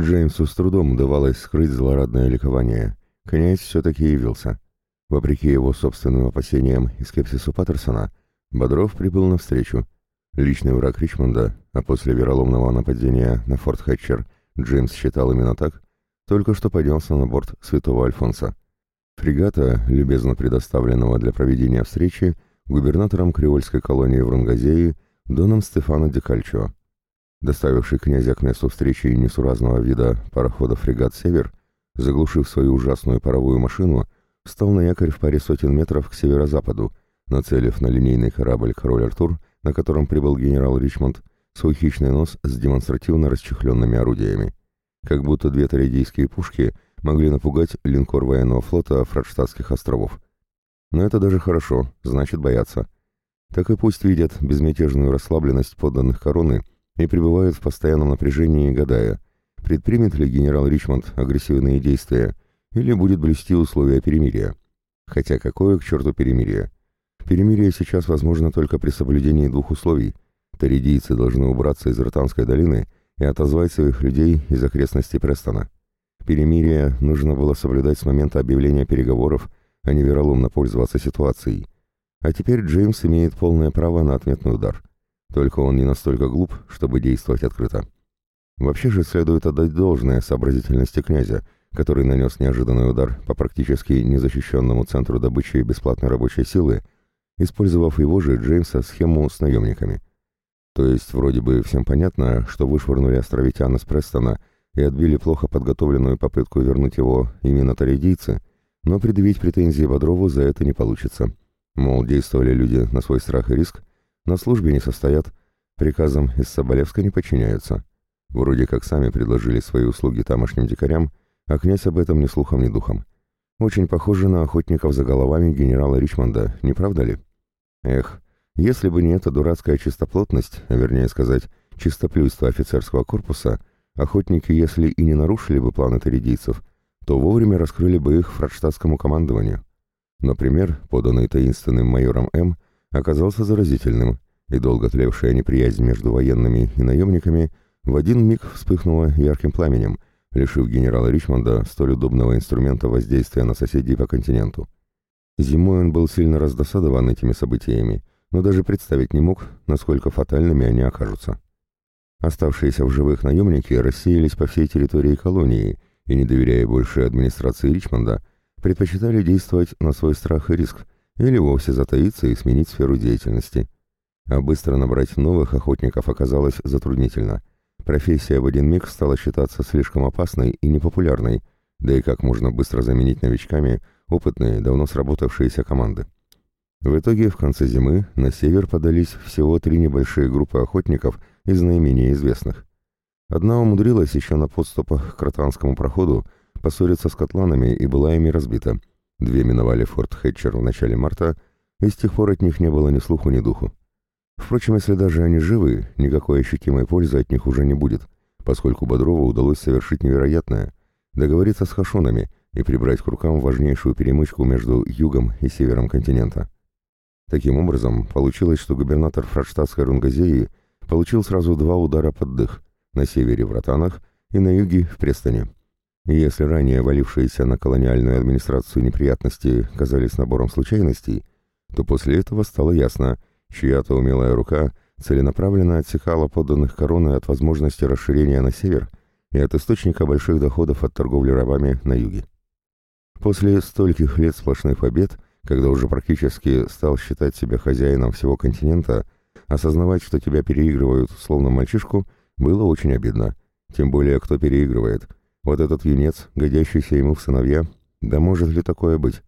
Джеймсу с трудом удавалось скрыть злорадное ликование. Князь все-таки явился. Вопреки его собственным опасениям и скепсису Паттерсона, Бодров прибыл навстречу. Личный враг Ричмонда, а после вероломного нападения на Форт Хэтчер Джеймс считал именно так, только что поднялся на борт Святого Альфонса. Фрегата, любезно предоставленного для проведения встречи, губернатором креольской колонии в Рунгазеи Доном Стефано Декальчо. Доставивший князя к месту встречи несуразного вида парохода фрегат «Север», заглушив свою ужасную паровую машину, встал на якорь в паре сотен метров к северо-западу, нацелив на линейный корабль «Король Артур», на котором прибыл генерал Ричмонд, свой хищный нос с демонстративно расчехленными орудиями. Как будто две таридийские пушки могли напугать линкор военного флота Фрадштадтских островов. Но это даже хорошо, значит боятся. Так и пусть видят безмятежную расслабленность подданных короны и пребывают в постоянном напряжении, гадая, предпримет ли генерал Ричмонд агрессивные действия или будет блюсти условия перемирия. Хотя какое к черту перемирие? Перемирие сейчас возможно только при соблюдении двух условий. Торидийцы должны убраться из Ротанской долины и отозвать своих людей из окрестностей Престона. Перемирие нужно было соблюдать с момента объявления переговоров, а не вероломно пользоваться ситуацией. А теперь Джеймс имеет полное право на ответный удар. Только он не настолько глуп, чтобы действовать открыто. Вообще же следует отдать должное сообразительности князя, который нанес неожиданный удар по практически незащищенному центру добычи бесплатной рабочей силы, использовав его же Джеймса схему с наемниками. То есть вроде бы всем понятно, что вышвырнули островитяна с Престона и отбили плохо подготовленную попытку вернуть его именно таридийцы, но предъявить претензии Бодрову за это не получится. Мол, действовали люди на свой страх и риск, на службе не состоят, приказам из Соболевска не подчиняются. Вроде как сами предложили свои услуги тамошним дикарям, а князь об этом ни слухом, ни духом. Очень похоже на охотников за головами генерала Ричмонда, не правда ли? Эх, если бы не эта дурацкая чистоплотность, а вернее сказать, чистоплюйство офицерского корпуса, охотники, если и не нарушили бы планы таридийцев, то вовремя раскрыли бы их фрадштадтскому командованию. Например, поданный таинственным майором М, оказался заразительным, и долго тлевшая неприязнь между военными и наемниками в один миг вспыхнула ярким пламенем, лишив генерала Ричмонда столь удобного инструмента воздействия на соседей по континенту. Зимой он был сильно раздосадован этими событиями, но даже представить не мог, насколько фатальными они окажутся. Оставшиеся в живых наемники рассеялись по всей территории колонии и, не доверяя больше администрации Ричмонда, предпочитали действовать на свой страх и риск или вовсе затаиться и сменить сферу деятельности. А быстро набрать новых охотников оказалось затруднительно. Профессия в один миг стала считаться слишком опасной и непопулярной, да и как можно быстро заменить новичками опытные, давно сработавшиеся команды. В итоге в конце зимы на север подались всего три небольшие группы охотников из наименее известных. Одна умудрилась еще на подступах к Ротанскому проходу поссориться с котланами и была ими разбита. Две миновали форт Хэтчер в начале марта, и с тех пор от них не было ни слуху, ни духу. Впрочем, если даже они живы, никакой ощутимой пользы от них уже не будет, поскольку Бодрову удалось совершить невероятное — договориться с хашонами и прибрать к рукам важнейшую перемычку между югом и севером континента. Таким образом, получилось, что губернатор Фрадштадтской Рунгазеи получил сразу два удара под дых — на севере в Ротанах и на юге в Престоне. И если ранее валившиеся на колониальную администрацию неприятности казались набором случайностей, то после этого стало ясно, чья-то умелая рука целенаправленно отсекала подданных короны от возможности расширения на север и от источника больших доходов от торговли рабами на юге. После стольких лет сплошных побед, когда уже практически стал считать себя хозяином всего континента, осознавать, что тебя переигрывают словно мальчишку, было очень обидно. Тем более, кто переигрывает. Вот этот юнец, годящийся ему в сыновья, да может ли такое быть?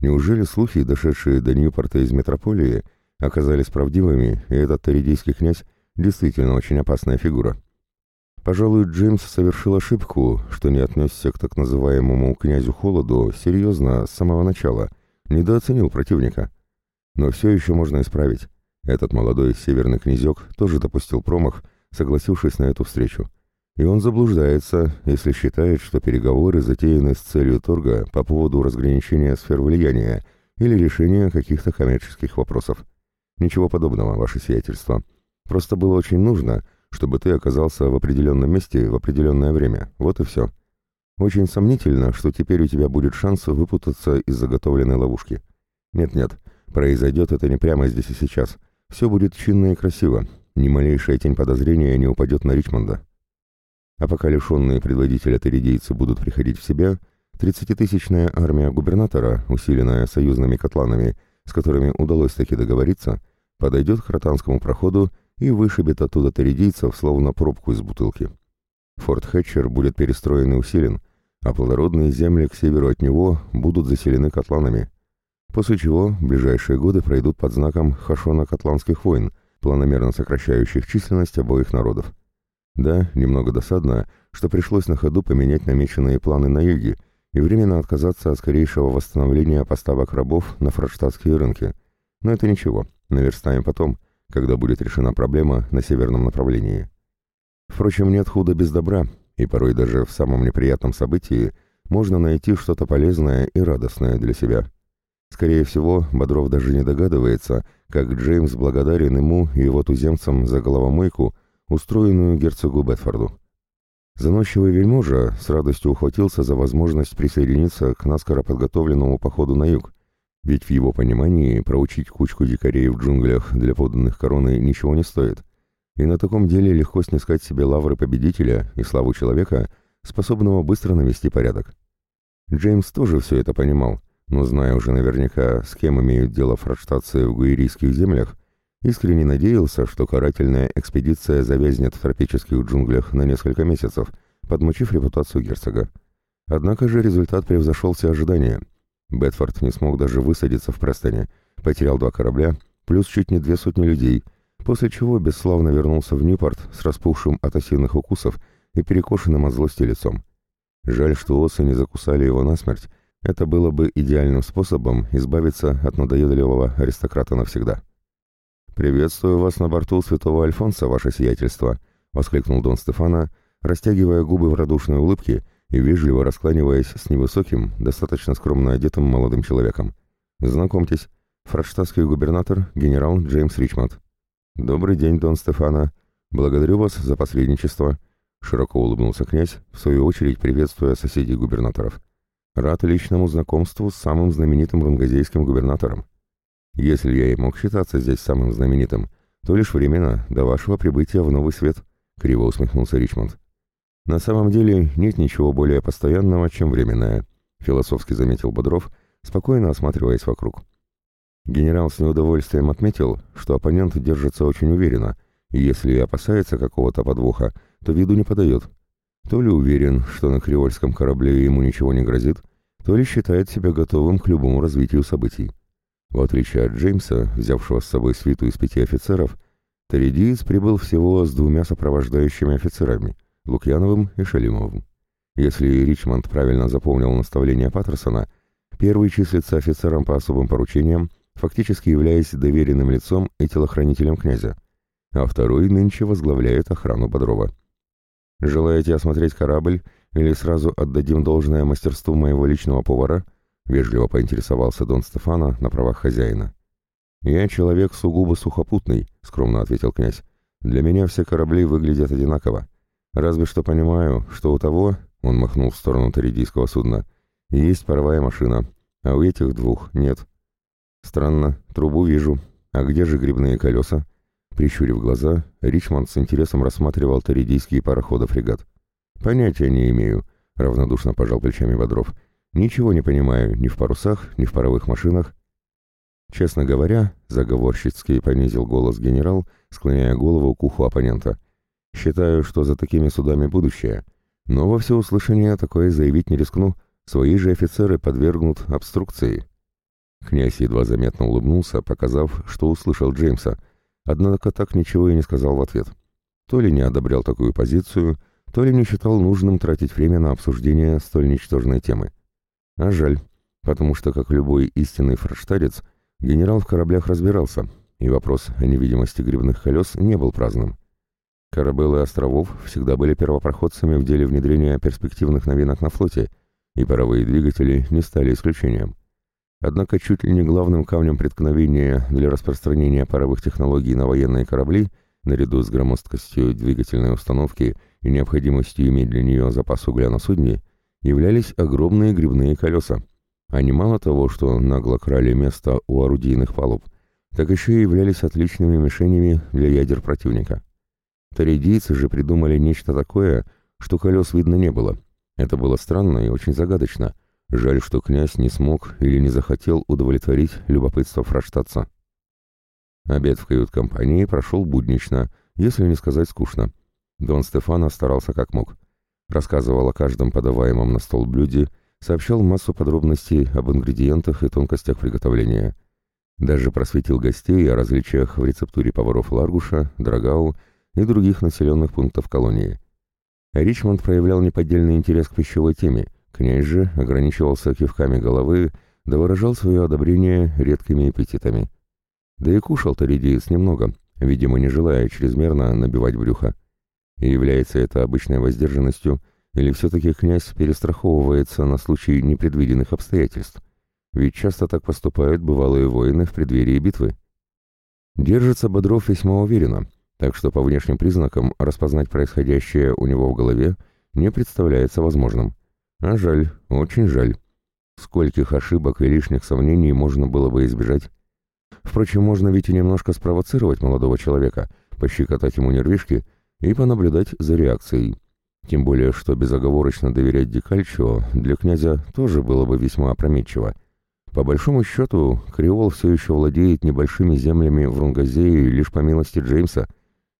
Неужели слухи, дошедшие до Ньюпорта из метрополии, оказались правдивыми, и этот таридийский князь действительно очень опасная фигура? Пожалуй, Джеймс совершил ошибку, что не отнесся к так называемому князю Холоду серьезно с самого начала, недооценил противника. Но все еще можно исправить. Этот молодой северный князек тоже допустил промах, согласившись на эту встречу. И он заблуждается, если считает, что переговоры затеяны с целью торга по поводу разграничения сфер влияния или решения каких-то коммерческих вопросов. Ничего подобного, ваше сиятельство. Просто было очень нужно, чтобы ты оказался в определенном месте в определенное время. Вот и все. Очень сомнительно, что теперь у тебя будет шанс выпутаться из заготовленной ловушки. Нет-нет, произойдет это не прямо здесь и сейчас. Все будет чинно и красиво. Ни малейшая тень подозрения не упадет на Ричмонда. А пока лишенные предводителя теридийцы будут приходить в себя, 30-тысячная армия губернатора, усиленная союзными котланами, с которыми удалось таки договориться, подойдет к Ротанскому проходу и вышибет оттуда теридийцев, словно пробку из бутылки. Форт Хэтчер будет перестроен и усилен, а плодородные земли к северу от него будут заселены котланами. После чего ближайшие годы пройдут под знаком Хашона-Котланских войн, планомерно сокращающих численность обоих народов. Да, немного досадно, что пришлось на ходу поменять намеченные планы на юге и временно отказаться от скорейшего восстановления поставок рабов на фрадштадтские рынки. Но это ничего, наверстаем потом – когда будет решена проблема на северном направлении. Впрочем, нет худа без добра, и порой даже в самом неприятном событии можно найти что-то полезное и радостное для себя. Скорее всего, Бодров даже не догадывается, как Джеймс благодарен ему и его туземцам за головомойку, устроенную герцогу Бетфорду. Заносчивый вельможа с радостью ухватился за возможность присоединиться к наскоро подготовленному походу на юг, ведь в его понимании проучить кучку дикарей в джунглях для подданных короны ничего не стоит. И на таком деле легко снискать себе лавры победителя и славу человека, способного быстро навести порядок. Джеймс тоже все это понимал, но зная уже наверняка, с кем имеют дело фрадштадтцы в гуэрийских землях, искренне надеялся, что карательная экспедиция завязнет в тропических джунглях на несколько месяцев, подмочив репутацию герцога. Однако же результат превзошел все ожидания – Бетфорд не смог даже высадиться в Престоне, потерял два корабля, плюс чуть не две сотни людей, после чего бесславно вернулся в Ньюпорт с распухшим от осиных укусов и перекошенным от злости лицом. Жаль, что осы не закусали его насмерть, это было бы идеальным способом избавиться от надоедливого аристократа навсегда. «Приветствую вас на борту святого Альфонса, ваше сиятельство», — воскликнул Дон Стефана, растягивая губы в радушной улыбке и вежливо раскланиваясь с невысоким, достаточно скромно одетым молодым человеком. «Знакомьтесь, фрадштадтский губернатор, генерал Джеймс Ричмонд». «Добрый день, Дон Стефана. Благодарю вас за посредничество», — широко улыбнулся князь, в свою очередь приветствуя соседей губернаторов. «Рад личному знакомству с самым знаменитым рунгазейским губернатором. Если я и мог считаться здесь самым знаменитым, то лишь временно, до вашего прибытия в Новый Свет», — криво усмехнулся Ричмонд. На самом деле нет ничего более постоянного, чем временное, философски заметил Бодров, спокойно осматриваясь вокруг. Генерал с неудовольствием отметил, что оппонент держится очень уверенно, и если опасается какого-то подвоха, то виду не подает. То ли уверен, что на креольском корабле ему ничего не грозит, то ли считает себя готовым к любому развитию событий. В отличие от Джеймса, взявшего с собой свиту из пяти офицеров, Торидиец прибыл всего с двумя сопровождающими офицерами — Лукьяновым и Шалимовым. Если Ричмонд правильно запомнил наставление Паттерсона, первый числится офицером по особым поручениям, фактически являясь доверенным лицом и телохранителем князя, а второй нынче возглавляет охрану Бодрова. «Желаете осмотреть корабль или сразу отдадим должное мастерству моего личного повара?» — вежливо поинтересовался Дон Стефана на правах хозяина. «Я человек сугубо сухопутный», — скромно ответил князь. «Для меня все корабли выглядят одинаково. Разве что понимаю, что у того, он махнул в сторону торидийского судна, есть паровая машина, а у этих двух нет. Странно, трубу вижу. А где же грибные колеса? Прищурив глаза, Ричмонд с интересом рассматривал торидийские пароходы-фрегат. «Понятия не имею», — равнодушно пожал плечами Бодров. «Ничего не понимаю ни в парусах, ни в паровых машинах». Честно говоря, заговорщицки понизил голос генерал, склоняя голову к уху оппонента — Считаю, что за такими судами будущее, но во всеуслышание такое заявить не рискну, свои же офицеры подвергнут обструкции». Князь едва заметно улыбнулся, показав, что услышал Джеймса, однако так ничего и не сказал в ответ. То ли не одобрял такую позицию, то ли не считал нужным тратить время на обсуждение столь ничтожной темы. А жаль, потому что, как любой истинный форштадец, генерал в кораблях разбирался, и вопрос о невидимости грибных колес не был праздным. Корабелы островов всегда были первопроходцами в деле внедрения перспективных новинок на флоте, и паровые двигатели не стали исключением. Однако чуть ли не главным камнем преткновения для распространения паровых технологий на военные корабли наряду с громоздкостью двигательной установки и необходимостью иметь для нее запас угля на судне, являлись огромные грибные колеса. Они мало того, что нагло крали место у орудийных палуб, так еще и являлись отличными мишенями для ядер противника. Таридийцы же придумали нечто такое, что колес видно не было. Это было странно и очень загадочно. Жаль, что князь не смог или не захотел удовлетворить любопытство фраштатца. Обед в кают-компании прошел буднично, если не сказать скучно. Дон Стефано старался как мог. Рассказывал о каждом подаваемом на стол блюде, сообщал массу подробностей об ингредиентах и тонкостях приготовления. Даже просветил гостей о различиях в рецептуре поваров Ларгуша, Драгау и других населенных пунктов колонии. Ричмонд проявлял неподдельный интерес к пищевой теме, князь же ограничивался кивками головы да выражал свое одобрение редкими аппетитами. Да и кушал-то немного, видимо, не желая чрезмерно набивать брюхо. И является это обычной воздержанностью, или все-таки князь перестраховывается на случай непредвиденных обстоятельств? Ведь часто так поступают бывалые воины в преддверии битвы. Держится Бодров весьма уверенно, так что по внешним признакам распознать происходящее у него в голове не представляется возможным. А жаль, очень жаль. Скольких ошибок и лишних сомнений можно было бы избежать? Впрочем, можно ведь и немножко спровоцировать молодого человека, пощекотать ему нервишки и понаблюдать за реакцией. Тем более, что безоговорочно доверять Дикальчо для князя тоже было бы весьма опрометчиво. По большому счету, Креол все еще владеет небольшими землями в Рунгазее лишь по милости Джеймса,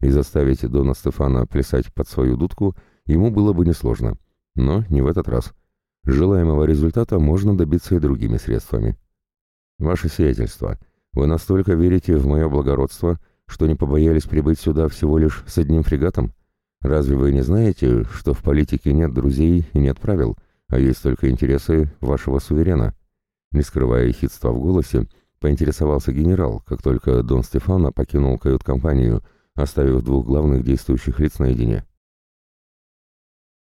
и заставить Дона Стефана плясать под свою дудку ему было бы несложно. Но не в этот раз. Желаемого результата можно добиться и другими средствами. Ваше сиятельство — вы настолько верите в мое благородство, что не побоялись прибыть сюда всего лишь с одним фрегатом? Разве вы не знаете, что в политике нет друзей и нет правил, а есть только интересы вашего суверена?» Не скрывая хитства в голосе, поинтересовался генерал, как только Дон Стефано покинул кают-компанию, оставив двух главных действующих лиц наедине.